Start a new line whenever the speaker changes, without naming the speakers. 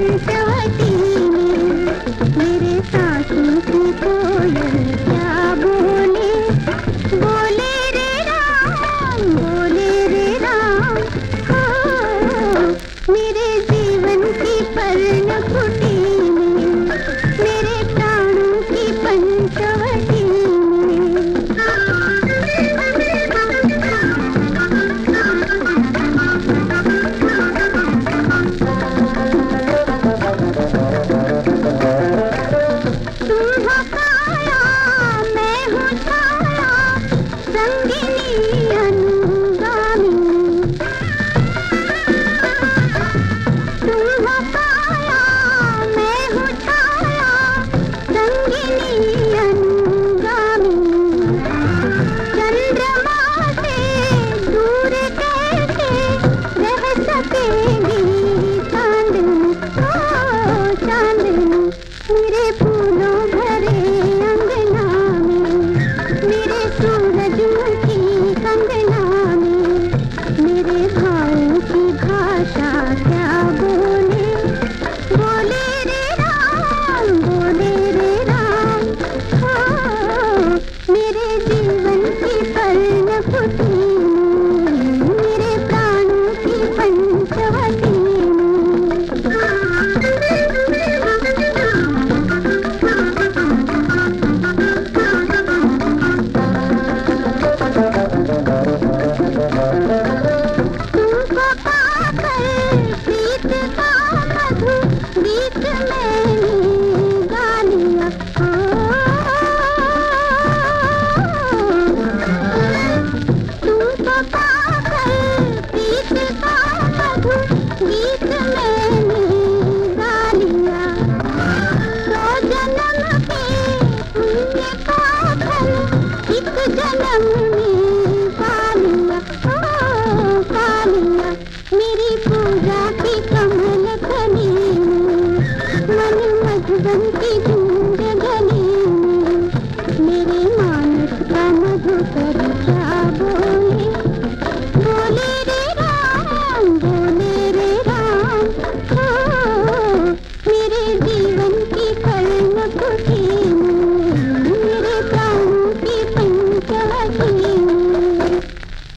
Thank you. Madhuban के गूंज गले में मेरे मानस का मधुकर क्या बोले? बोले रे राम बोले रे राम। हाँ, मेरे जीवन की कर्ण को